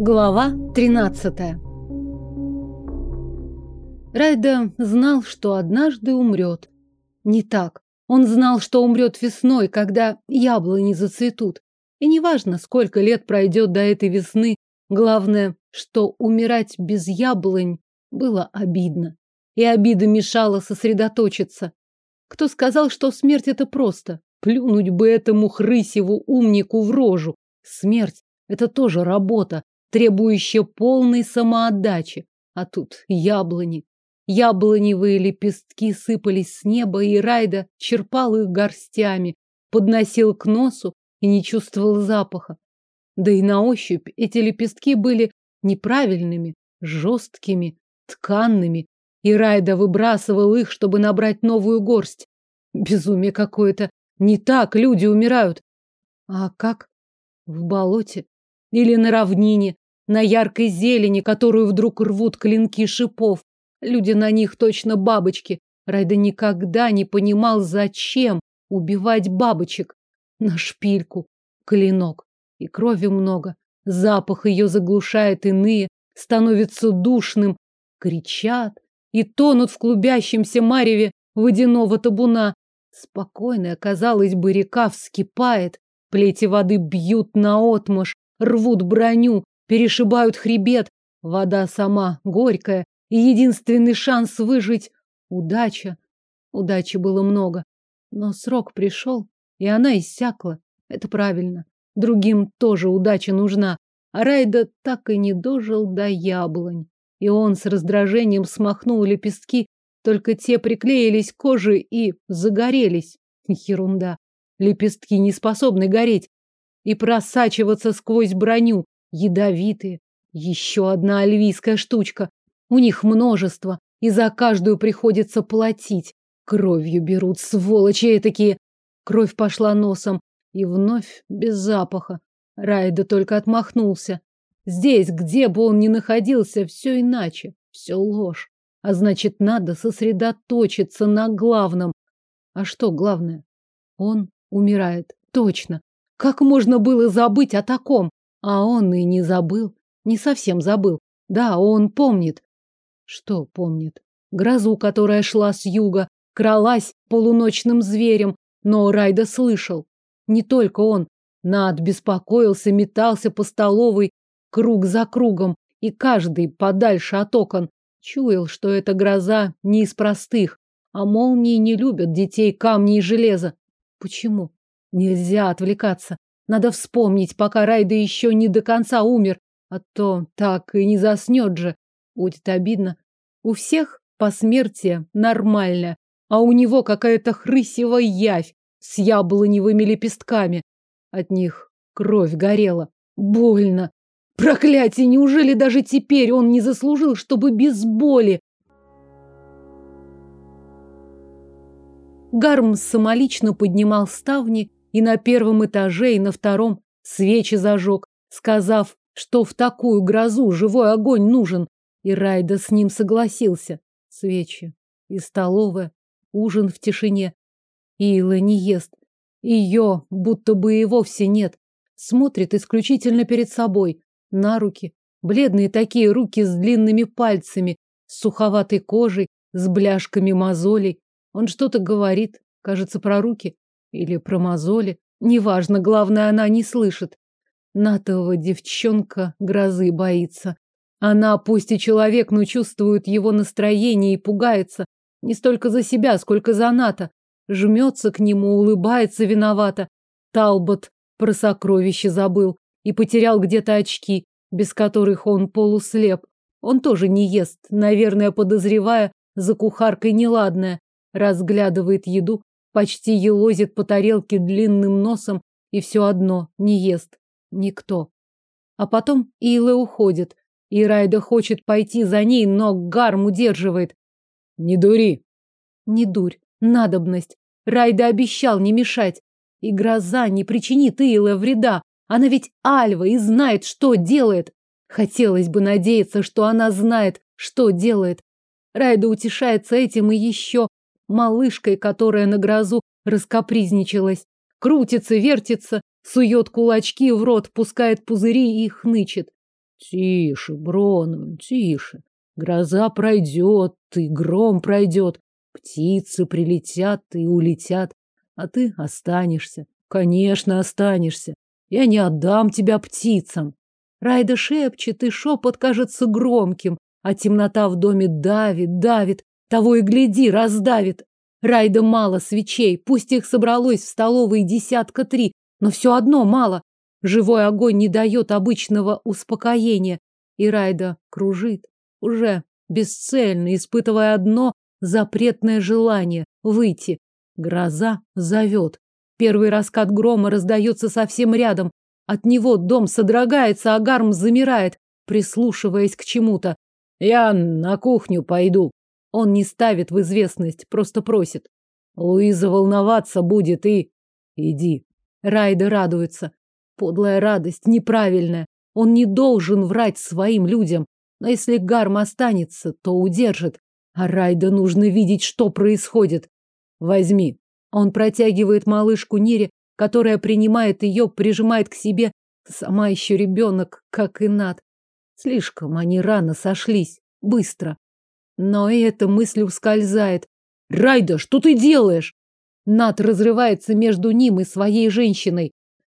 Глава 13 Райда знал, что однажды умрет. Не так. Он знал, что умрет весной, когда яблони зацветут. И неважно, сколько лет пройдет до этой весны, главное, что умирать без яблонь было обидно. И обида мешала сосредоточиться. Кто сказал, что смерть это просто? Плюнуть бы этому хрысеву умнику в рожу. Смерть – это тоже работа, требующая полной самоотдачи. А тут яблони. Яблоневые лепестки сыпались с неба, и Райда черпал их горстями, подносил к носу и не чувствовал запаха. Да и на ощупь эти лепестки были неправильными, жесткими, тканными, и Райда выбрасывал их, чтобы набрать новую горсть. Безумие какое-то. Не так люди умирают. А как? В болоте? Или на равнине, на яркой зелени, которую вдруг рвут клинки шипов. Люди на них точно бабочки. Райда никогда не понимал, зачем убивать бабочек. На шпильку, клинок. И крови много. Запах ее заглушает иные, становится душным. Кричат и тонут в клубящемся мареве водяного табуна. Спокойная, казалось бы, река вскипает. Плети воды бьют наотмашь, рвут броню, перешибают хребет. Вода сама горькая, и единственный шанс выжить — удача. Удачи было много, но срок пришел, и она иссякла. Это правильно. Другим тоже удача нужна. А Райда так и не дожил до яблонь. И он с раздражением смахнул лепестки, только те приклеились к коже и загорелись. Ерунда. Лепестки не способны гореть и просачиваться сквозь броню. Ядовитые. Еще одна альвийская штучка. У них множество, и за каждую приходится платить. Кровью берут, сволочи такие. Кровь пошла носом, и вновь без запаха. Райда только отмахнулся. Здесь, где бы он ни находился, все иначе, все ложь. А значит, надо сосредоточиться на главном. А что главное? Он умирает. Точно. Как можно было забыть о таком? А он и не забыл. Не совсем забыл. Да, он помнит. Что помнит? Грозу, которая шла с юга, кралась полуночным зверем, но Райда слышал. Не только он. Над беспокоился, метался по столовой, круг за кругом, и каждый подальше от окон. Чуял, что эта гроза не из простых, а молнии не любят детей камни и железа. Почему? Нельзя отвлекаться. Надо вспомнить, пока Райда еще не до конца умер, а то так и не заснет же. Будет обидно. У всех посмертие нормально, а у него какая-то хрысевая явь с яблоневыми лепестками. От них кровь горела. Больно. Проклятие, неужели даже теперь он не заслужил, чтобы без боли? Гарм самолично поднимал ставни и на первом этаже, и на втором свечи зажег, сказав, что в такую грозу живой огонь нужен. И Райда с ним согласился. Свечи и столовая, ужин в тишине. Ила не ест. Ее будто бы и вовсе нет. Смотрит исключительно перед собой, на руки. Бледные такие руки с длинными пальцами, с суховатой кожей, с бляшками мозолей. Он что-то говорит, кажется, про руки или про мозоли. Неважно, главное, она не слышит. Натова девчонка грозы боится. Она, пусть и человек, но чувствует его настроение и пугается. Не столько за себя, сколько за Ната. Жмется к нему, улыбается виновато. Талбот про сокровище забыл и потерял где-то очки, без которых он полуслеп. Он тоже не ест, наверное, подозревая за кухаркой неладное. Разглядывает еду, почти елозит по тарелке длинным носом и все одно не ест. Никто. А потом Илэ уходит, и Райда хочет пойти за ней, но Гарм удерживает. Не дури. Не дурь. Надобность. Райда обещал не мешать. И гроза не причинит Илэ вреда. Она ведь Альва и знает, что делает. Хотелось бы надеяться, что она знает, что делает. Райда утешается этим и еще малышкой, которая на грозу раскопризничалась. Крутится, вертится, сует кулачки в рот, пускает пузыри и хнычет. Тише, Брон, тише. Гроза пройдет, и гром пройдет, птицы прилетят и улетят, а ты останешься. Конечно, останешься. Я не отдам тебя птицам. Райда шепчет, и шепот кажется громким, а темнота в доме давит, давит, того и гляди, раздавит. Райда мало свечей, пусть их собралось в столовой десятка три, но все одно мало. Живой огонь не дает обычного успокоения, и Райда кружит, уже бесцельно, испытывая одно запретное желание — выйти. Гроза зовет. Первый раскат грома раздается совсем рядом. От него дом содрогается, а Гарм замирает, прислушиваясь к чему-то. «Я на кухню пойду». Он не ставит в известность, просто просит. Луиза волноваться будет и... Иди. Райда радуется. Подлая радость, неправильная. Он не должен врать своим людям. Но если Гарм останется, то удержит. А Райда нужно видеть, что происходит. Возьми. Он протягивает малышку Нире, которая принимает ее, прижимает к себе. Сама еще ребенок, как и Над. Слишком они рано сошлись. Быстро. Но и эта мысль ускользает. «Райда, что ты делаешь?» Над разрывается между ним и своей женщиной.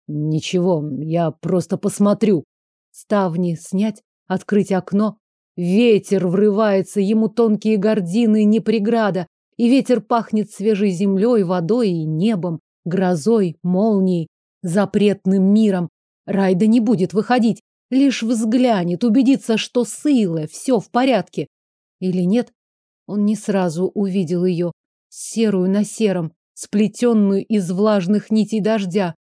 Ничего, я просто посмотрю. Ставни снять, открыть окно. Ветер врывается, ему тонкие гардины не преграда, и ветер пахнет свежей землей, водой и небом, грозой, молнией, запретным миром. Райда не будет выходить, лишь взглянет, убедится, что с Илой все в порядке. Или нет? Он не сразу увидел ее, серую на сером, сплетенную из влажных нитей дождя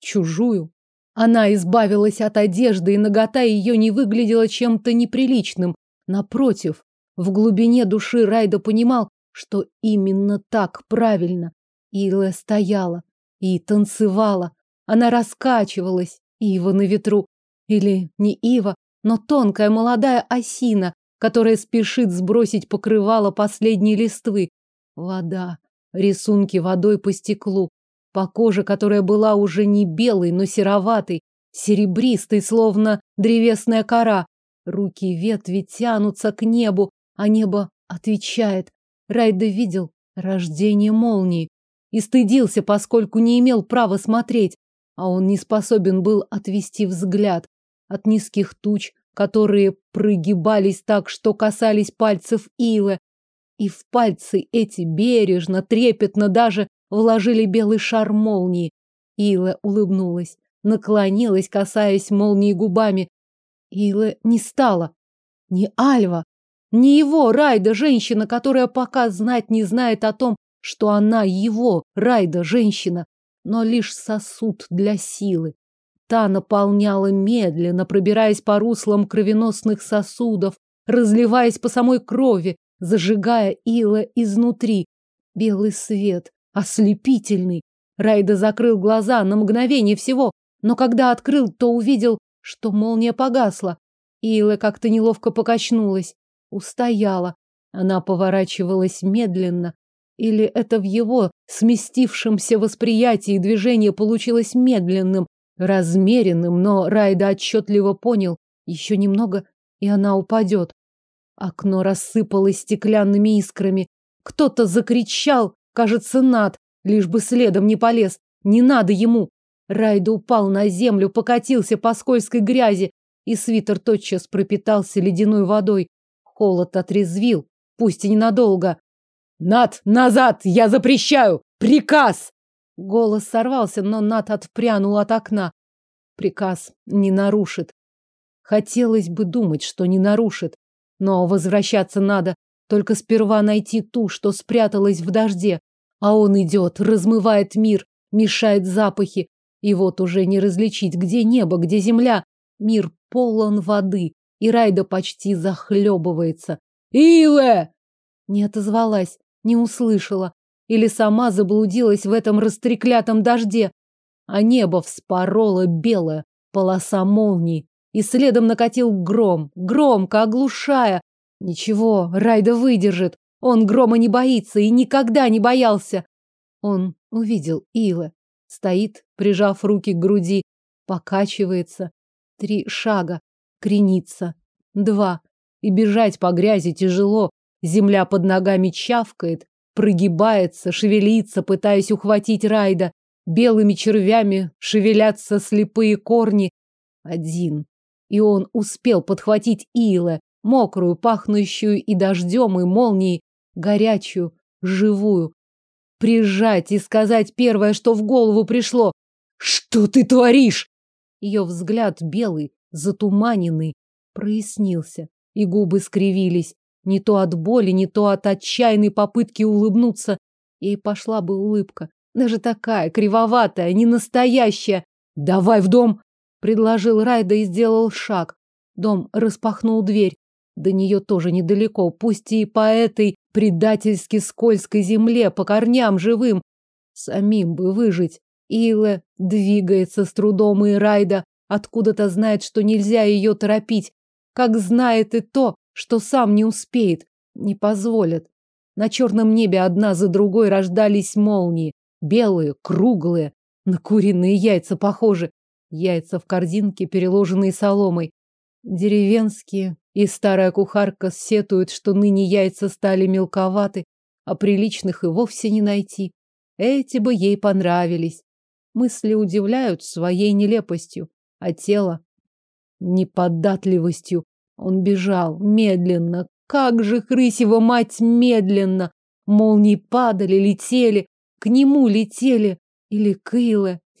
чужую. Она избавилась от одежды, и нагота ее не выглядела чем-то неприличным. Напротив, в глубине души Райда понимал, что именно так правильно. Ила стояла и танцевала. Она раскачивалась, ива на ветру. Или не ива, но тонкая молодая осина, которая спешит сбросить покрывало последней листвы. Вода, рисунки водой по стеклу, по коже, которая была уже не белой, но сероватой, серебристой, словно древесная кора. Руки ветви тянутся к небу, а небо отвечает. Райда видел рождение молнии и стыдился, поскольку не имел права смотреть, а он не способен был отвести взгляд от низких туч, которые прогибались так, что касались пальцев Илы, и в пальцы эти бережно, трепетно даже вложили белый шар молнии. Ила улыбнулась, наклонилась, касаясь молнии губами. Ила не стала. Не Альва, не его Райда, женщина, которая пока знать не знает о том, что она его, Райда, женщина, но лишь сосуд для силы. Та наполняла медленно, пробираясь по руслам кровеносных сосудов, разливаясь по самой крови, зажигая Ила изнутри. Белый свет, Ослепительный. Райда закрыл глаза на мгновение всего, но когда открыл, то увидел, что молния погасла. Ила как-то неловко покачнулась. Устояла. Она поворачивалась медленно. Или это в его сместившемся восприятии движение получилось медленным, размеренным, но Райда отчетливо понял, еще немного, и она упадет. Окно рассыпалось стеклянными искрами. Кто-то закричал, Кажется, над, лишь бы следом не полез. Не надо ему. Райда упал на землю, покатился по скользкой грязи, и свитер тотчас пропитался ледяной водой. Холод отрезвил, пусть и ненадолго. «Над, назад! Я запрещаю! Приказ!» Голос сорвался, но Над отпрянул от окна. Приказ не нарушит. Хотелось бы думать, что не нарушит. Но возвращаться надо. Только сперва найти ту, что спряталась в дожде. А он идет, размывает мир, мешает запахи. И вот уже не различить, где небо, где земля. Мир полон воды, и Райда почти захлебывается. «Илэ!» Не отозвалась, не услышала. Или сама заблудилась в этом растреклятом дожде. А небо вспороло белое, полоса молний. И следом накатил гром, громко оглушая, Ничего, Райда выдержит. Он грома не боится и никогда не боялся. Он увидел Ила. Стоит, прижав руки к груди, покачивается. Три шага. кренится. Два. И бежать по грязи тяжело. Земля под ногами чавкает, прогибается, шевелится, пытаясь ухватить Райда. Белыми червями шевелятся слепые корни. Один. И он успел подхватить Илэ, мокрую, пахнущую и дождем, и молнией, горячую, живую. Прижать и сказать первое, что в голову пришло. «Что ты творишь?» Ее взгляд белый, затуманенный, прояснился, и губы скривились. Не то от боли, не то от отчаянной попытки улыбнуться. Ей пошла бы улыбка. Даже такая, кривоватая, не настоящая. «Давай в дом!» — предложил Райда и сделал шаг. Дом распахнул дверь. До нее тоже недалеко, пусть и по этой предательски скользкой земле, по корням живым. Самим бы выжить. Илэ двигается с трудом, и Райда откуда-то знает, что нельзя ее торопить. Как знает и то, что сам не успеет, не позволит. На черном небе одна за другой рождались молнии. Белые, круглые, на куриные яйца похожи. Яйца в корзинке, переложенные соломой. Деревенские, и старая кухарка сетует, что ныне яйца стали мелковаты, а приличных и вовсе не найти. Эти бы ей понравились. Мысли удивляют своей нелепостью, а тело — неподатливостью. Он бежал медленно. Как же Хрысева мать медленно! Молнии падали, летели, к нему летели. Или к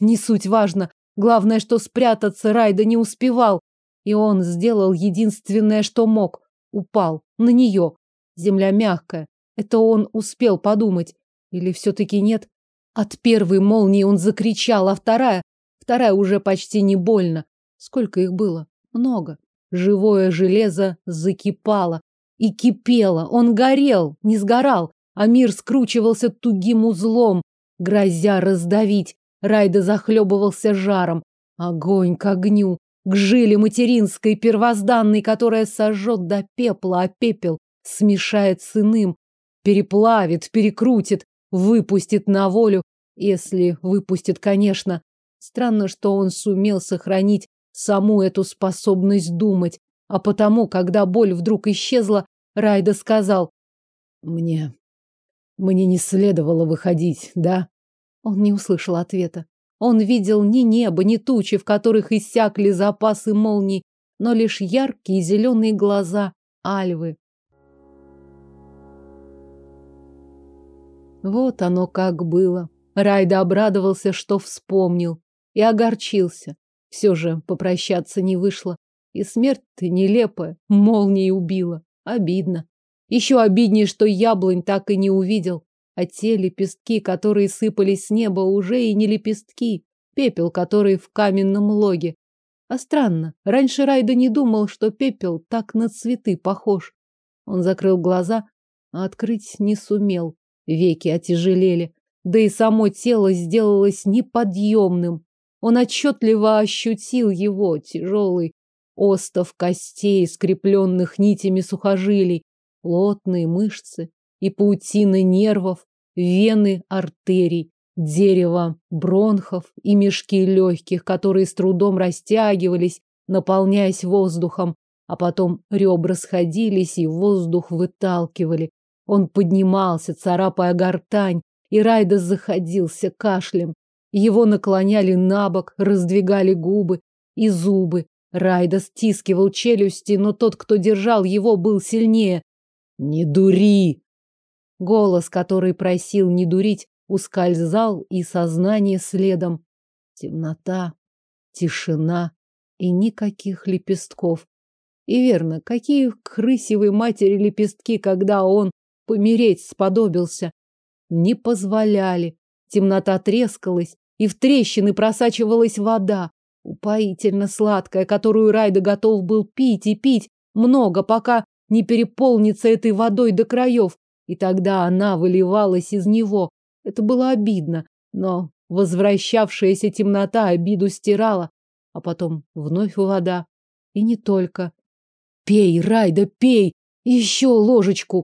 не суть важно. Главное, что спрятаться Райда не успевал. И он сделал единственное, что мог. Упал на нее. Земля мягкая. Это он успел подумать. Или все-таки нет? От первой молнии он закричал, а вторая... Вторая уже почти не больно. Сколько их было? Много. Живое железо закипало. И кипело. Он горел, не сгорал. А мир скручивался тугим узлом, грозя раздавить. Райда захлебывался жаром. Огонь к огню к жиле материнской первозданной, которая сожжет до пепла, а пепел смешает с иным, переплавит, перекрутит, выпустит на волю, если выпустит, конечно. Странно, что он сумел сохранить саму эту способность думать, а потому, когда боль вдруг исчезла, Райда сказал, «Мне... мне не следовало выходить, да?» Он не услышал ответа. Он видел ни небо, ни тучи, в которых иссякли запасы молний, но лишь яркие зеленые глаза Альвы. Вот оно как было. Райда обрадовался, что вспомнил, и огорчился. Все же попрощаться не вышло. И смерть-то нелепая, молнией убила. Обидно. Еще обиднее, что яблонь так и не увидел. А те лепестки, которые сыпались с неба, уже и не лепестки, пепел, который в каменном логе. А странно, раньше Райда не думал, что пепел так на цветы похож. Он закрыл глаза, а открыть не сумел. Веки отяжелели, да и само тело сделалось неподъемным. Он отчетливо ощутил его, тяжелый остов костей, скрепленных нитями сухожилий, плотные мышцы, и паутины нервов, вены артерий, дерево бронхов и мешки легких, которые с трудом растягивались, наполняясь воздухом, а потом ребра сходились и воздух выталкивали. Он поднимался, царапая гортань, и Райда заходился кашлем. Его наклоняли на бок, раздвигали губы и зубы. Райда стискивал челюсти, но тот, кто держал его, был сильнее. «Не дури!» Голос, который просил не дурить, ускользал и сознание следом. Темнота, тишина и никаких лепестков. И верно, какие крысевой матери лепестки, когда он помереть сподобился. Не позволяли. Темнота трескалась, и в трещины просачивалась вода, упоительно сладкая, которую Райда готов был пить и пить много, пока не переполнится этой водой до краев. И тогда она выливалась из него. Это было обидно, но возвращавшаяся темнота обиду стирала, а потом вновь вода. И не только. Пей, Райда, пей! Еще ложечку!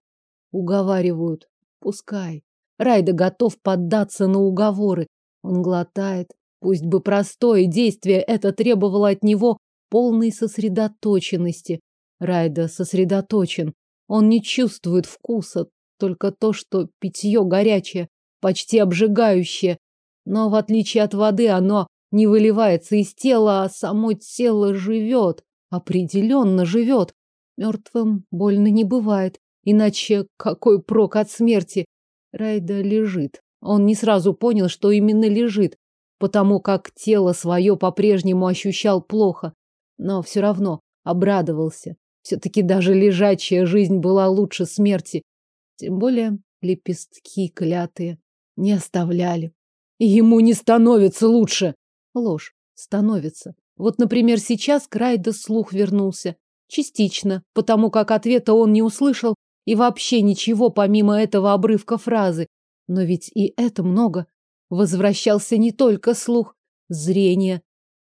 Уговаривают. Пускай. Райда готов поддаться на уговоры. Он глотает. Пусть бы простое действие это требовало от него полной сосредоточенности. Райда сосредоточен. Он не чувствует вкуса, только то, что питье горячее, почти обжигающее. Но в отличие от воды оно не выливается из тела, а само тело живет. Определенно живет. Мертвым больно не бывает. Иначе какой прок от смерти? Райда лежит. Он не сразу понял, что именно лежит, потому как тело свое по-прежнему ощущал плохо. Но все равно обрадовался. Все-таки даже лежачая жизнь была лучше смерти. Тем более лепестки клятые не оставляли. И ему не становится лучше. Ложь. Становится. Вот, например, сейчас Крайда слух вернулся. Частично, потому как ответа он не услышал и вообще ничего помимо этого обрывка фразы. Но ведь и это много. Возвращался не только слух, зрение.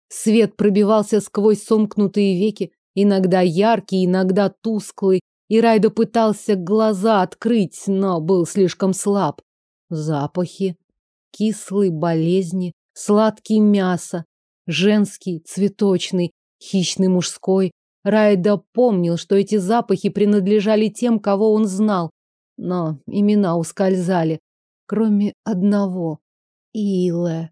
Свет пробивался сквозь сомкнутые веки, иногда яркий, иногда тусклый, и Райдо пытался глаза открыть, но был слишком слаб. Запахи. Кислый болезни, сладкий мясо, женский, цветочный, хищный мужской. Райда помнил, что эти запахи принадлежали тем, кого он знал, но имена ускользали, кроме одного. Илэ.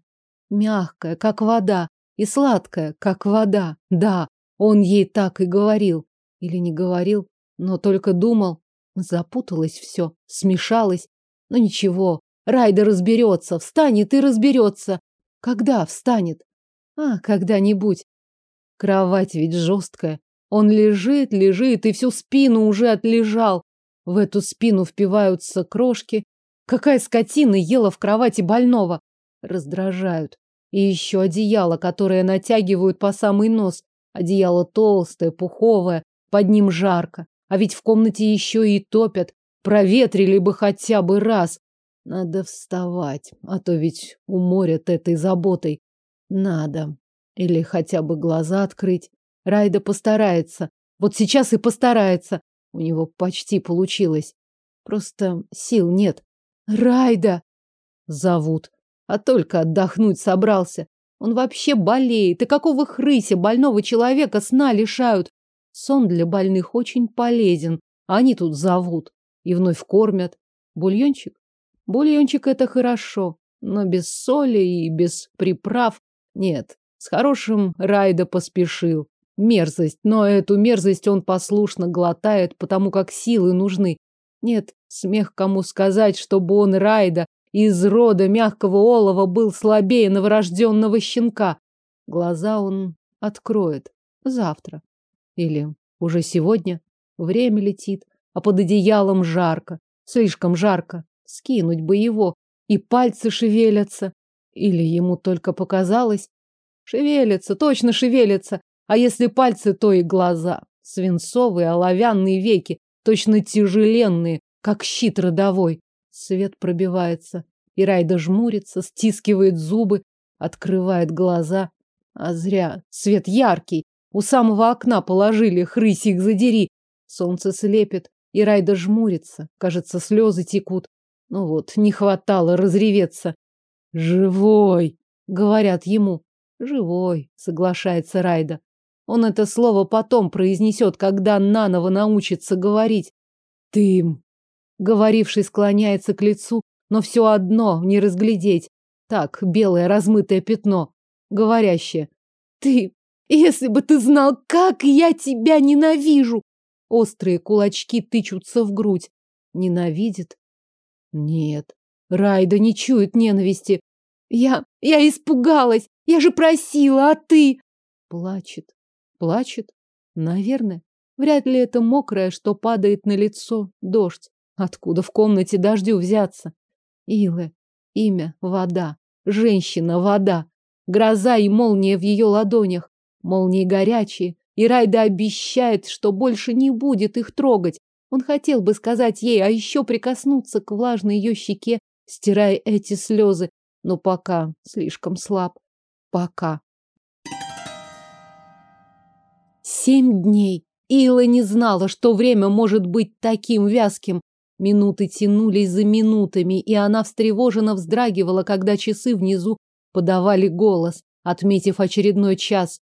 Мягкая, как вода, и сладкая, как вода. Да, он ей так и говорил. Или не говорил, но только думал. Запуталось все, смешалось. Но ничего, Райда разберется, встанет и разберется. Когда встанет? А, когда-нибудь. Кровать ведь жесткая. Он лежит, лежит и всю спину уже отлежал. В эту спину впиваются крошки. Какая скотина ела в кровати больного? Раздражают. И еще одеяло, которое натягивают по самый нос. Одеяло толстое, пуховое, под ним жарко. А ведь в комнате еще и топят. Проветрили бы хотя бы раз. Надо вставать, а то ведь уморят этой заботой. Надо. Или хотя бы глаза открыть. Райда постарается. Вот сейчас и постарается. У него почти получилось. Просто сил нет. Райда! Зовут. А только отдохнуть собрался. Он вообще болеет. И какого хрыся больного человека сна лишают? Сон для больных очень полезен. А они тут зовут. И вновь кормят. Бульончик? Бульончик это хорошо, но без соли и без приправ нет. С хорошим Райда поспешил. Мерзость, но эту мерзость он послушно глотает, потому как силы нужны. Нет, смех кому сказать, чтобы он Райда из рода мягкого олова был слабее новорожденного щенка. Глаза он откроет завтра. Или уже сегодня. Время летит, а под одеялом жарко. Слишком жарко. Скинуть бы его, и пальцы шевелятся. Или ему только показалось? Шевелятся, точно шевелятся. А если пальцы, то и глаза. Свинцовые, оловянные веки, точно тяжеленные, как щит родовой. Свет пробивается. И Райда жмурится, стискивает зубы, открывает глаза. А зря. Свет яркий. У самого окна положили, хрысь их задери. Солнце слепит, и Райда жмурится. Кажется, слезы текут. Ну вот, не хватало разреветься. «Живой!» — говорят ему. «Живой!» — соглашается Райда. Он это слово потом произнесет, когда наново научится говорить. «Ты...» Говоривший склоняется к лицу, но все одно не разглядеть. Так, белое размытое пятно. Говорящее. «Ты... Если бы ты знал, как я тебя ненавижу!» Острые кулачки тычутся в грудь. Ненавидит, нет, Райда не чует ненависти. Я... я испугалась! Я же просила, а ты... Плачет. Плачет? Наверное. Вряд ли это мокрое, что падает на лицо, дождь. Откуда в комнате дождю взяться? Илэ. Имя — вода. Женщина — вода. Гроза и молния в ее ладонях. Молнии горячие. И Райда обещает, что больше не будет их трогать. Он хотел бы сказать ей, а еще прикоснуться к влажной ее щеке, стирая эти слезы, но пока слишком слаб. Пока. Семь дней. Ила не знала, что время может быть таким вязким. Минуты тянулись за минутами, и она встревоженно вздрагивала, когда часы внизу подавали голос, отметив очередной час.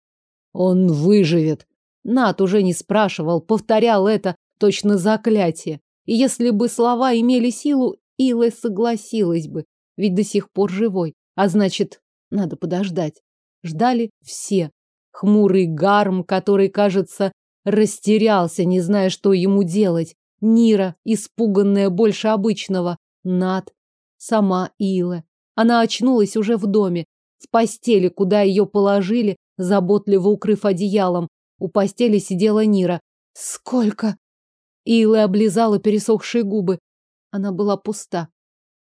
Он выживет. Нат уже не спрашивал, повторял это точно заклятие. И если бы слова имели силу, Илэ согласилась бы, ведь до сих пор живой. А значит, надо подождать. Ждали все. Хмурый гарм, который, кажется, растерялся, не зная, что ему делать. Нира, испуганная больше обычного. Над. Сама Ила. Она очнулась уже в доме. В постели, куда ее положили, заботливо укрыв одеялом. У постели сидела Нира. Сколько? Ила облизала пересохшие губы. Она была пуста.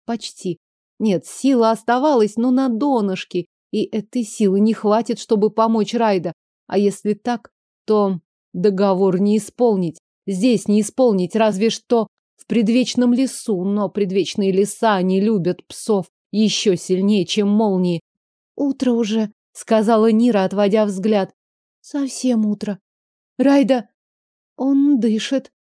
Почти. Нет, сила оставалась, но на донышке. И этой силы не хватит, чтобы помочь Райда. А если так, то договор не исполнить. Здесь не исполнить, разве что в предвечном лесу. Но предвечные леса не любят псов еще сильнее, чем молнии. Утро уже, сказала Нира, отводя взгляд. Совсем утро. Райда, он дышит.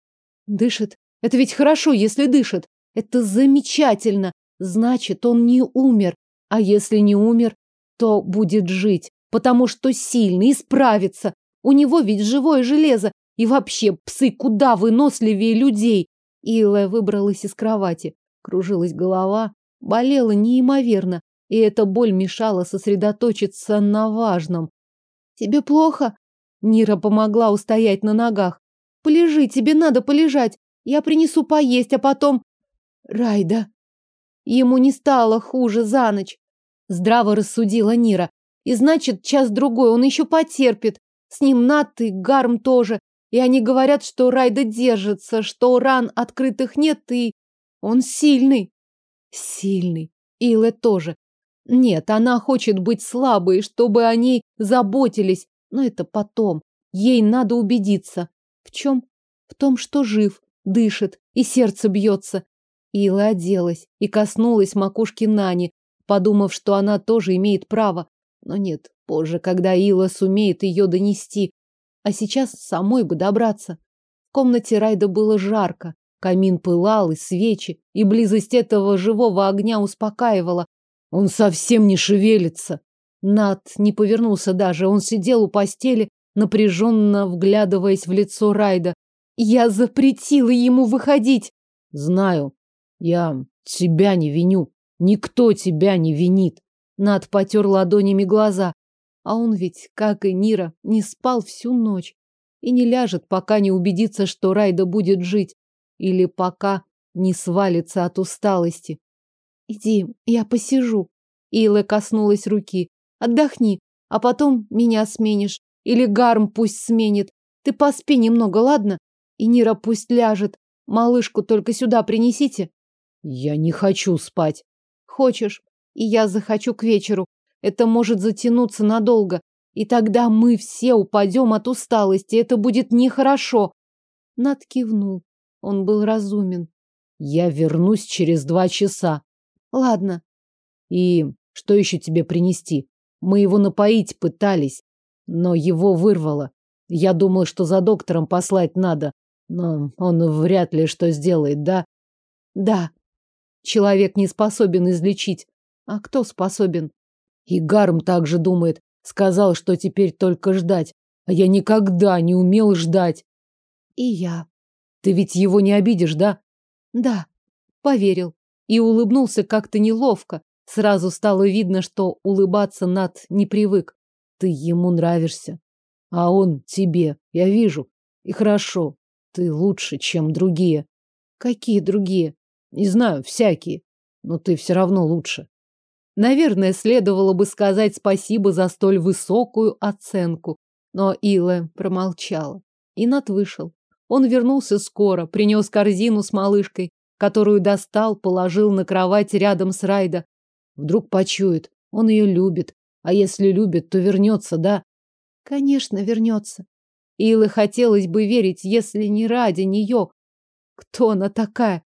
Дышит. Это ведь хорошо, если дышит. Это замечательно. Значит, он не умер. А если не умер, то будет жить, потому что сильный справится. У него ведь живое железо. И вообще, псы куда выносливее людей. Илая выбралась из кровати. Кружилась голова. Болела неимоверно. И эта боль мешала сосредоточиться на важном. «Тебе плохо?» Нира помогла устоять на ногах. «Полежи, тебе надо полежать. Я принесу поесть, а потом...» «Райда!» Ему не стало хуже за ночь. Здраво рассудила Нира. И значит, час-другой он еще потерпит. С ним Нат и Гарм тоже. И они говорят, что Райда держится, что ран открытых нет, и он сильный. Сильный. Илэ тоже. Нет, она хочет быть слабой, чтобы о ней заботились. Но это потом. Ей надо убедиться. В чем? В том, что жив, дышит и сердце бьется. Ила оделась и коснулась макушки Нани, подумав, что она тоже имеет право. Но нет, позже, когда Ила сумеет ее донести. А сейчас самой бы добраться. В комнате Райда было жарко. Камин пылал, и свечи, и близость этого живого огня успокаивала. Он совсем не шевелится. Над не повернулся даже. Он сидел у постели, напряженно вглядываясь в лицо Райда. Я запретила ему выходить. Знаю. Я тебя не виню. Никто тебя не винит. Над потер ладонями глаза. А он ведь, как и Нира, не спал всю ночь. И не ляжет, пока не убедится, что Райда будет жить. Или пока не свалится от усталости. Иди, я посижу. Ила коснулась руки. Отдохни, а потом меня сменишь. Или Гарм пусть сменит. Ты поспи немного, ладно? И Нира пусть ляжет. Малышку только сюда принесите. Я не хочу спать. Хочешь, и я захочу к вечеру. Это может затянуться надолго, и тогда мы все упадем от усталости. Это будет нехорошо. Над кивнул. Он был разумен. Я вернусь через два часа. Ладно. И что еще тебе принести? Мы его напоить пытались, но его вырвало. Я думал, что за доктором послать надо, но он вряд ли что сделает, да? Да. Человек не способен излечить. А кто способен? И Гарм также думает. Сказал, что теперь только ждать. А я никогда не умел ждать. И я. Ты ведь его не обидишь, да? Да. Поверил. И улыбнулся как-то неловко. Сразу стало видно, что улыбаться над не привык. Ты ему нравишься. А он тебе. Я вижу. И хорошо. Ты лучше, чем другие. Какие другие? Не знаю, всякие. Но ты все равно лучше. Наверное, следовало бы сказать спасибо за столь высокую оценку. Но Илэ промолчала. Инат вышел. Он вернулся скоро, принес корзину с малышкой, которую достал, положил на кровать рядом с Райда. Вдруг почует. Он ее любит. А если любит, то вернется, да? Конечно, вернется. Илы хотелось бы верить, если не ради нее. Кто она такая?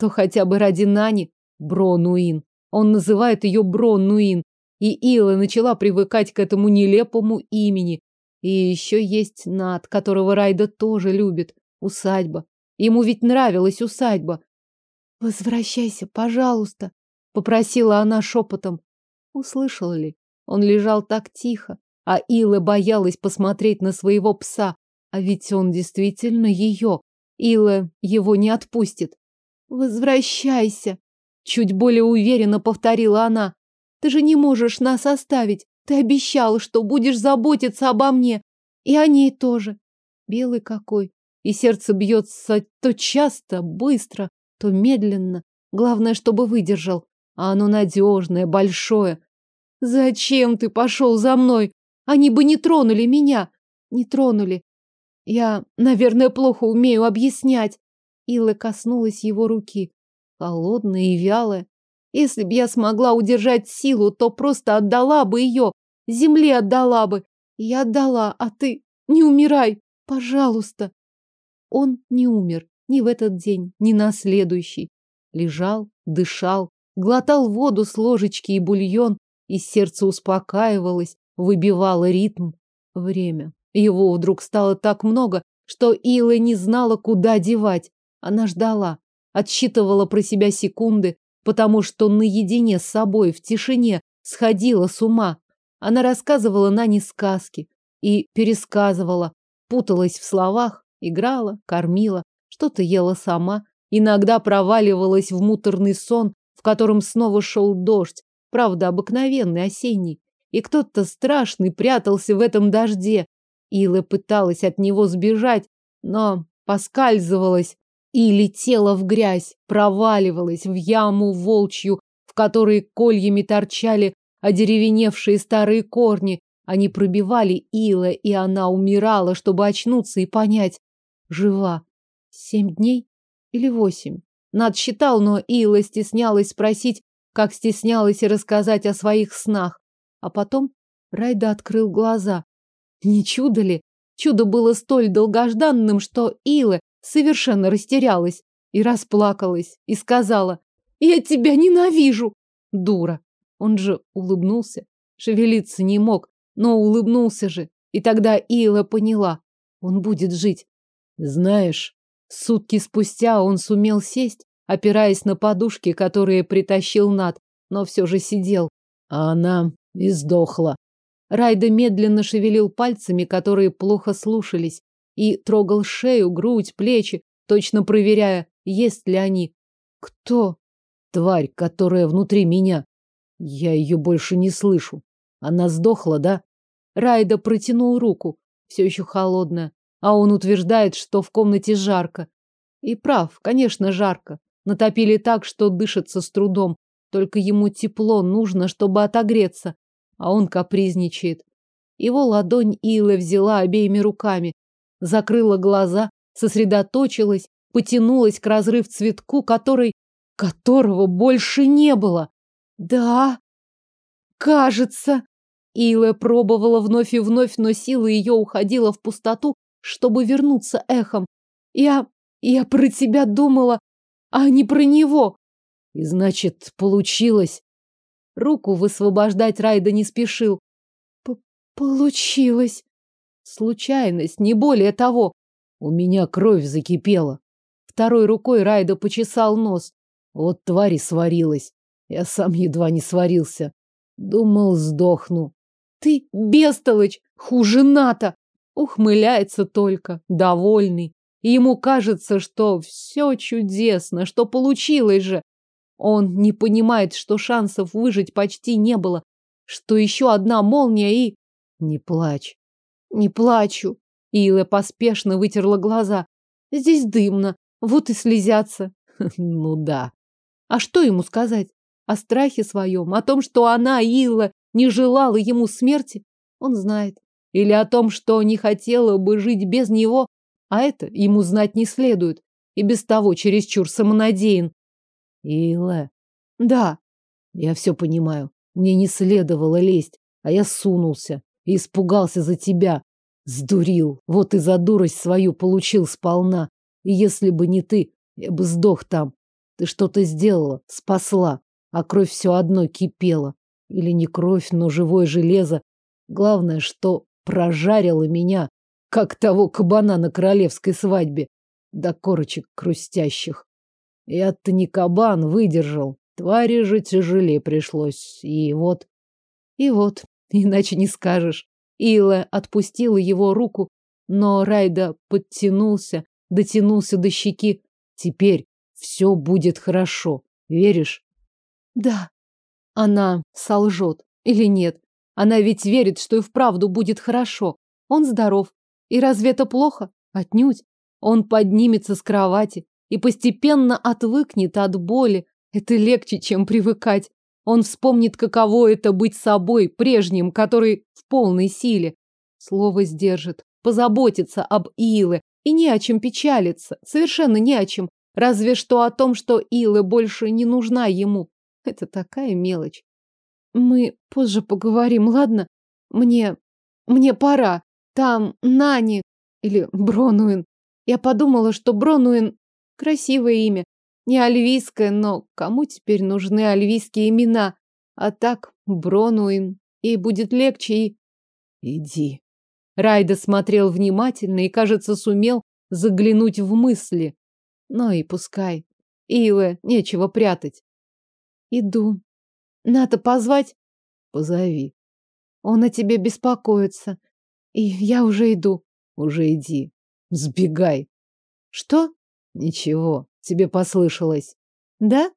то хотя бы ради Нани Бронуин. Он называет ее Бронуин. И Ила начала привыкать к этому нелепому имени. И еще есть Над, которого Райда тоже любит. Усадьба. Ему ведь нравилась усадьба. «Возвращайся, пожалуйста», — попросила она шепотом. Услышал ли? Он лежал так тихо, а Ила боялась посмотреть на своего пса. А ведь он действительно ее. Ила его не отпустит. «Возвращайся!» Чуть более уверенно повторила она. «Ты же не можешь нас оставить. Ты обещал, что будешь заботиться обо мне. И о ней тоже. Белый какой. И сердце бьется то часто, быстро, то медленно. Главное, чтобы выдержал. А оно надежное, большое. Зачем ты пошел за мной? Они бы не тронули меня. Не тронули. Я, наверное, плохо умею объяснять. Илла коснулась его руки. Холодная и вялая. Если б я смогла удержать силу, то просто отдала бы ее. Земле отдала бы. Я отдала, а ты не умирай, пожалуйста. Он не умер ни в этот день, ни на следующий. Лежал, дышал, глотал воду с ложечки и бульон, и сердце успокаивалось, выбивало ритм. Время. Его вдруг стало так много, что Ила не знала, куда девать. Она ждала, отсчитывала про себя секунды, потому что наедине с собой в тишине сходила с ума. Она рассказывала Нане сказки и пересказывала, путалась в словах, играла, кормила, что-то ела сама, иногда проваливалась в муторный сон, в котором снова шел дождь, правда, обыкновенный, осенний, и кто-то страшный прятался в этом дожде. Ила пыталась от него сбежать, но поскальзывалась и летела в грязь, проваливалась в яму волчью, в которой кольями торчали одеревеневшие старые корни. Они пробивали Ила, и она умирала, чтобы очнуться и понять. Жива. Семь дней или восемь? Над считал, но Ила стеснялась спросить, как стеснялась и рассказать о своих снах. А потом Райда открыл глаза. Не чудо ли? Чудо было столь долгожданным, что Ила совершенно растерялась и расплакалась, и сказала, «Я тебя ненавижу!» Дура. Он же улыбнулся, шевелиться не мог, но улыбнулся же. И тогда Ила поняла, он будет жить. Знаешь, сутки спустя он сумел сесть, опираясь на подушки, которые притащил Над, но все же сидел. А она и сдохла. Райда медленно шевелил пальцами, которые плохо слушались, и трогал шею, грудь, плечи, точно проверяя, есть ли они. Кто? Тварь, которая внутри меня. Я ее больше не слышу. Она сдохла, да? Райда протянул руку, все еще холодная, а он утверждает, что в комнате жарко. И прав, конечно, жарко. Натопили так, что дышится с трудом. Только ему тепло нужно, чтобы отогреться. А он капризничает. Его ладонь Ила взяла обеими руками, закрыла глаза, сосредоточилась, потянулась к разрыв цветку, который... которого больше не было. Да, кажется. Ила пробовала вновь и вновь, но сила ее уходила в пустоту, чтобы вернуться эхом. Я... я про тебя думала, а не про него. И значит, получилось. Руку высвобождать Райда не спешил. П Получилось. Случайность, не более того. У меня кровь закипела. Второй рукой Райда почесал нос. Вот твари сварилась. Я сам едва не сварился. Думал, сдохну. Ты бестолочь, хуже НАТО. Ухмыляется только, довольный. И ему кажется, что все чудесно, что получилось же. Он не понимает, что шансов выжить почти не было, что еще одна молния и... Не плачь. Не плачу. Ила поспешно вытерла глаза. Здесь дымно, вот и слезятся. Ну да. А что ему сказать? О страхе своем, о том, что она, Ила, не желала ему смерти? Он знает. Или о том, что не хотела бы жить без него? А это ему знать не следует. И без того чересчур самонадеян. Ила. Да. Я все понимаю. Мне не следовало лезть, а я сунулся испугался за тебя. Сдурил. Вот и за дурость свою получил сполна. И если бы не ты, я бы сдох там. Ты что-то сделала, спасла, а кровь все одно кипела. Или не кровь, но живое железо. Главное, что прожарило меня, как того кабана на королевской свадьбе, до корочек хрустящих. Я-то не кабан, выдержал. Твари же тяжелее пришлось. И вот... И вот, иначе не скажешь. Илэ отпустила его руку, но Райда подтянулся, дотянулся до щеки. Теперь все будет хорошо. Веришь? Да. Она солжет или нет? Она ведь верит, что и вправду будет хорошо. Он здоров. И разве это плохо? Отнюдь. Он поднимется с кровати и постепенно отвыкнет от боли. Это легче, чем привыкать. Он вспомнит, каково это быть собой, прежним, который в полной силе. Слово сдержит, позаботится об Иле, и не о чем печалиться, совершенно не о чем, разве что о том, что Илы больше не нужна ему. Это такая мелочь. Мы позже поговорим, ладно? Мне... мне пора. Там Нани или Бронуин. Я подумала, что Бронуин — красивое имя. Не альвийское, но кому теперь нужны альвийские имена? А так Бронуин. Ей будет легче и... Иди. Райда смотрел внимательно и, кажется, сумел заглянуть в мысли. Но и пускай. Илэ, нечего прятать. Иду. Надо позвать? Позови. Он о тебе беспокоится. И я уже иду. Уже иди. Сбегай. Что? Ничего, тебе послышалось. Да?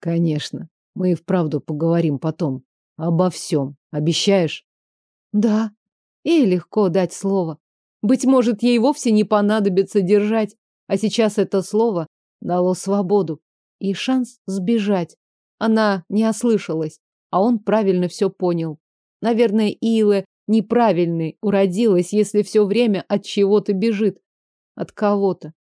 Конечно. Мы и вправду поговорим потом. Обо всем. Обещаешь? Да. И легко дать слово. Быть может, ей вовсе не понадобится держать, а сейчас это слово дало свободу и шанс сбежать. Она не ослышалась, а он правильно все понял. Наверное, Илэ неправильной уродилась, если все время от чего-то бежит. От кого-то.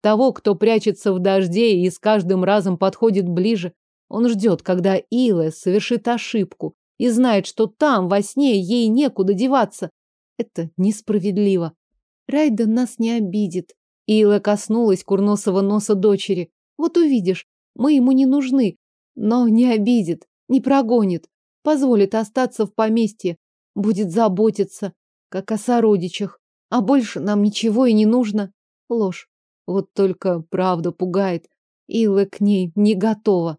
Того, кто прячется в дожде и с каждым разом подходит ближе. Он ждет, когда Илэ совершит ошибку и знает, что там, во сне, ей некуда деваться. Это несправедливо. Райда нас не обидит. Илэ коснулась курносого носа дочери. Вот увидишь, мы ему не нужны, но не обидит, не прогонит, позволит остаться в поместье, будет заботиться, как о сородичах. А больше нам ничего и не нужно. Ложь. Вот только правда пугает. Илла к ней не готова.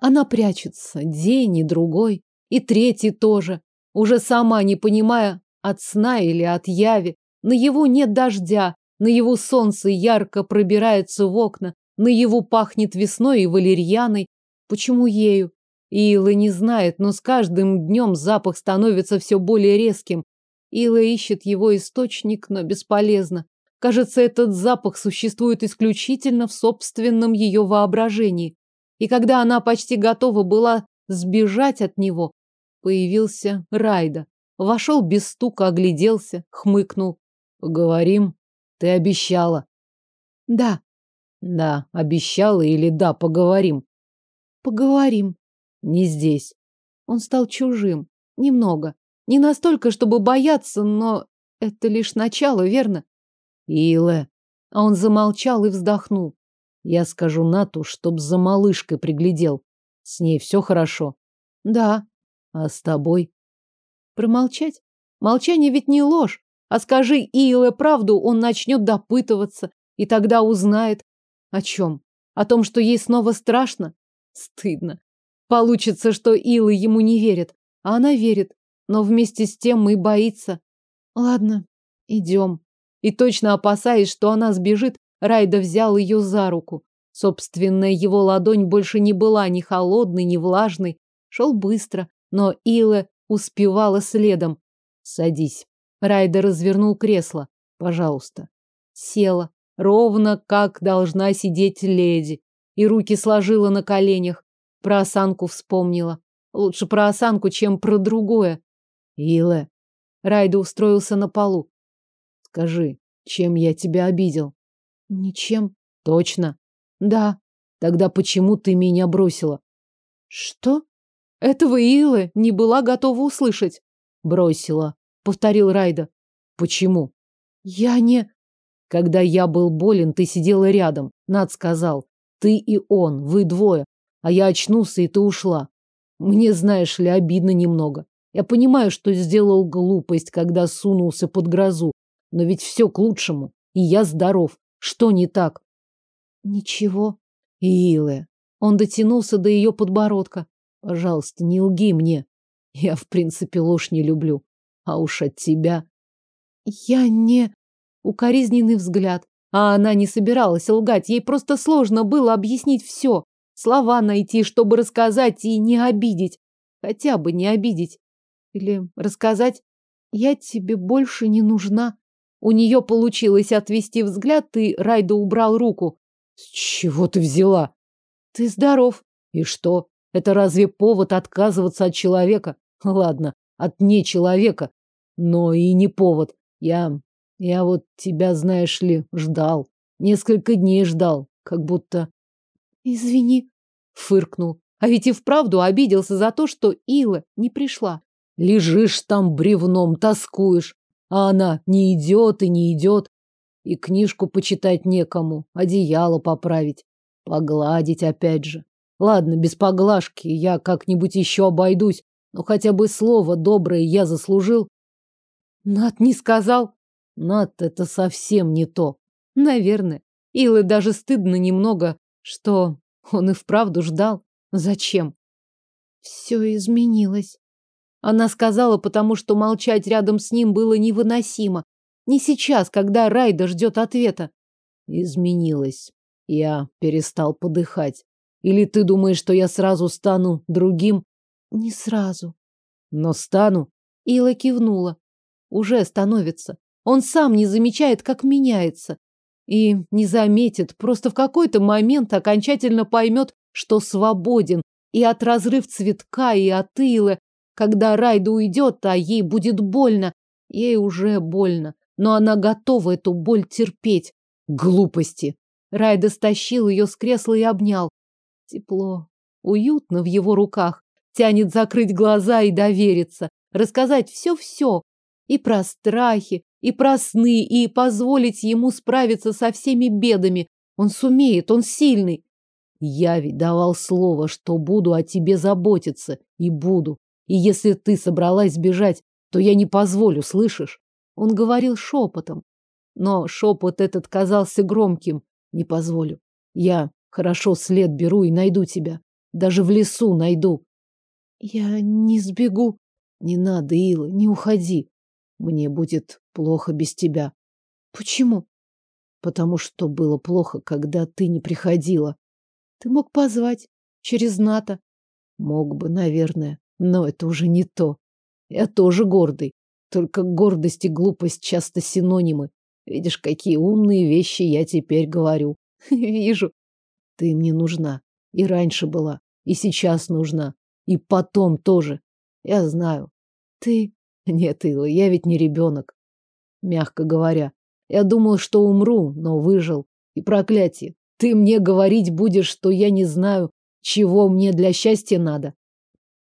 Она прячется день и другой, и третий тоже, уже сама не понимая, от сна или от яви. На его нет дождя, на его солнце ярко пробирается в окна, на его пахнет весной и валерьяной. Почему ею? Ила не знает, но с каждым днем запах становится все более резким. Ила ищет его источник, но бесполезно. Кажется, этот запах существует исключительно в собственном ее воображении. И когда она почти готова была сбежать от него, появился Райда. Вошел без стука, огляделся, хмыкнул. Поговорим. Ты обещала. Да. Да, обещала или да, поговорим. Поговорим. Не здесь. Он стал чужим. Немного. Не настолько, чтобы бояться, но это лишь начало, верно? Илэ. А он замолчал и вздохнул. Я скажу Нату, чтоб за малышкой приглядел. С ней все хорошо. Да. А с тобой? Промолчать? Молчание ведь не ложь. А скажи Илэ правду, он начнет допытываться, и тогда узнает. О чем? О том, что ей снова страшно? Стыдно. Получится, что Илы ему не верит, а она верит, но вместе с тем и боится. Ладно, идем. И точно опасаясь, что она сбежит, Райда взял ее за руку. Собственная его ладонь больше не была ни холодной, ни влажной. Шел быстро, но Ила успевала следом. Садись. Райда развернул кресло. Пожалуйста. Села, ровно как должна сидеть леди, и руки сложила на коленях. Про осанку вспомнила. Лучше про осанку, чем про другое. Илэ. Райда устроился на полу. Скажи, чем я тебя обидел? Ничем. Точно? Да. Тогда почему ты меня бросила? Что? Этого Илэ не была готова услышать. Бросила, повторил Райда. Почему? Я не... Когда я был болен, ты сидела рядом. Над сказал. Ты и он, вы двое. А я очнулся, и ты ушла. Мне, знаешь ли, обидно немного. Я понимаю, что сделал глупость, когда сунулся под грозу. Но ведь все к лучшему. И я здоров. Что не так? Ничего. Илэ. Он дотянулся до ее подбородка. Пожалуйста, не лги мне. Я, в принципе, ложь не люблю. А уж от тебя... Я не... Укоризненный взгляд. А она не собиралась лгать. Ей просто сложно было объяснить все. Слова найти, чтобы рассказать и не обидеть. Хотя бы не обидеть. Или рассказать «Я тебе больше не нужна». У нее получилось отвести взгляд, и Райда убрал руку. С чего ты взяла? Ты здоров. И что? Это разве повод отказываться от человека? Ладно, от не человека, но и не повод. Я... я вот тебя, знаешь ли, ждал. Несколько дней ждал, как будто... Извини, фыркнул. А ведь и вправду обиделся за то, что Ила не пришла. Лежишь там бревном, тоскуешь, а она не идет и не идет. И книжку почитать некому, одеяло поправить, погладить опять же. Ладно, без поглажки, я как-нибудь еще обойдусь, но хотя бы слово доброе я заслужил. Над не сказал. Над это совсем не то. Наверное. Илы даже стыдно немного, что он и вправду ждал. Зачем? Все изменилось. Она сказала, потому что молчать рядом с ним было невыносимо. Не сейчас, когда Райда ждет ответа. Изменилось. Я перестал подыхать. Или ты думаешь, что я сразу стану другим? Не сразу. Но стану. Ила кивнула. Уже становится. Он сам не замечает, как меняется. И не заметит, просто в какой-то момент окончательно поймет, что свободен и от разрыв цветка, и от Илы, когда Райда уйдет, а ей будет больно. Ей уже больно, но она готова эту боль терпеть. Глупости. Райда стащил ее с кресла и обнял. Тепло, уютно в его руках. Тянет закрыть глаза и довериться. Рассказать все-все. И про страхи, и про сны, и позволить ему справиться со всеми бедами. Он сумеет, он сильный. Я ведь давал слово, что буду о тебе заботиться. И буду. И если ты собралась сбежать, то я не позволю, слышишь? Он говорил шепотом. Но шепот этот казался громким. Не позволю. Я хорошо след беру и найду тебя. Даже в лесу найду. Я не сбегу. Не надо, Ила, не уходи. Мне будет плохо без тебя. Почему? Потому что было плохо, когда ты не приходила. Ты мог позвать через НАТО. Мог бы, наверное. Но это уже не то. Я тоже гордый. Только гордость и глупость часто синонимы. Видишь, какие умные вещи я теперь говорю. Вижу. Ты мне нужна. И раньше была. И сейчас нужна. И потом тоже. Я знаю. Ты... Нет, Ила, я ведь не ребенок. Мягко говоря. Я думал, что умру, но выжил. И проклятие. Ты мне говорить будешь, что я не знаю, чего мне для счастья надо.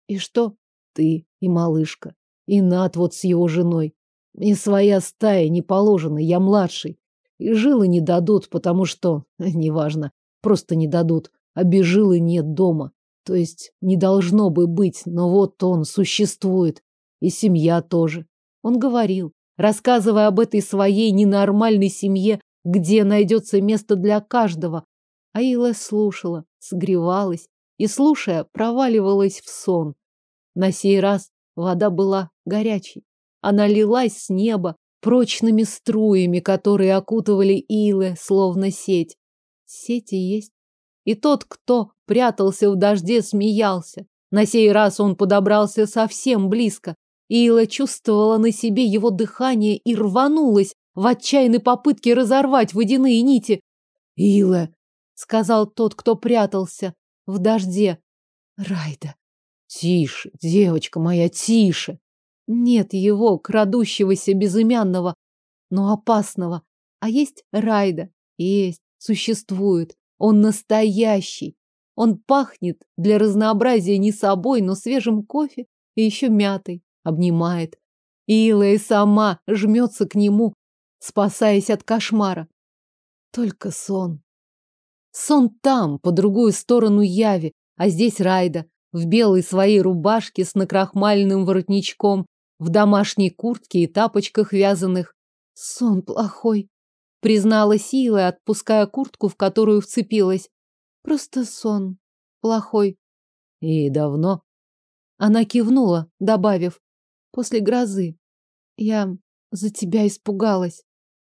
И что? Ты и малышка. И Над вот с его женой. Мне своя стая не положена, я младший. И жилы не дадут, потому что... Неважно. Просто не дадут. А без жилы нет дома. То есть не должно бы быть, но вот он существует. И семья тоже. Он говорил, рассказывая об этой своей ненормальной семье, где найдется место для каждого. Аила слушала, согревалась, и, слушая, проваливалась в сон. На сей раз вода была горячей. Она лилась с неба прочными струями, которые окутывали илы, словно сеть. Сети есть. И тот, кто прятался в дожде, смеялся. На сей раз он подобрался совсем близко. Ила чувствовала на себе его дыхание и рванулась в отчаянной попытке разорвать водяные нити. «Ила!» — сказал тот, кто прятался в дожде. Райда. Тише, девочка моя, тише. Нет его, крадущегося безымянного, но опасного. А есть Райда. Есть, существует. Он настоящий. Он пахнет для разнообразия не собой, но свежим кофе и еще мятой. Обнимает. Ила и сама жмется к нему, спасаясь от кошмара. Только сон. Сон там, по другую сторону Яви, а здесь Райда, в белой своей рубашке с накрахмальным воротничком, в домашней куртке и тапочках вязаных. Сон плохой, признала Сила, отпуская куртку, в которую вцепилась. Просто сон плохой. И давно? Она кивнула, добавив, после грозы. Я за тебя испугалась.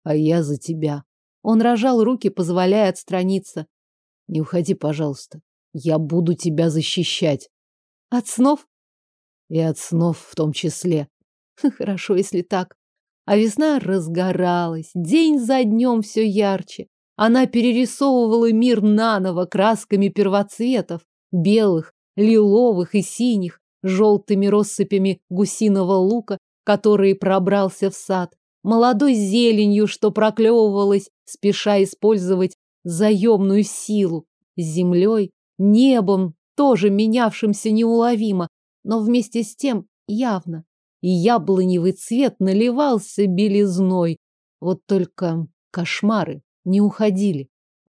А я за тебя. Он рожал руки, позволяя отстраниться. Не уходи, пожалуйста. Я буду тебя защищать. От снов? И от снов в том числе. Хорошо, если так. А весна разгоралась, день за днем все ярче. Она перерисовывала мир наново красками первоцветов, белых, лиловых и синих, желтыми россыпями гусиного лука, который пробрался в сад, молодой зеленью, что проклевывалась, спеша использовать заемную силу, землей, небом, тоже менявшимся неуловимо, но вместе с тем явно. И яблоневый цвет наливался белизной. Вот только кошмары не уходили.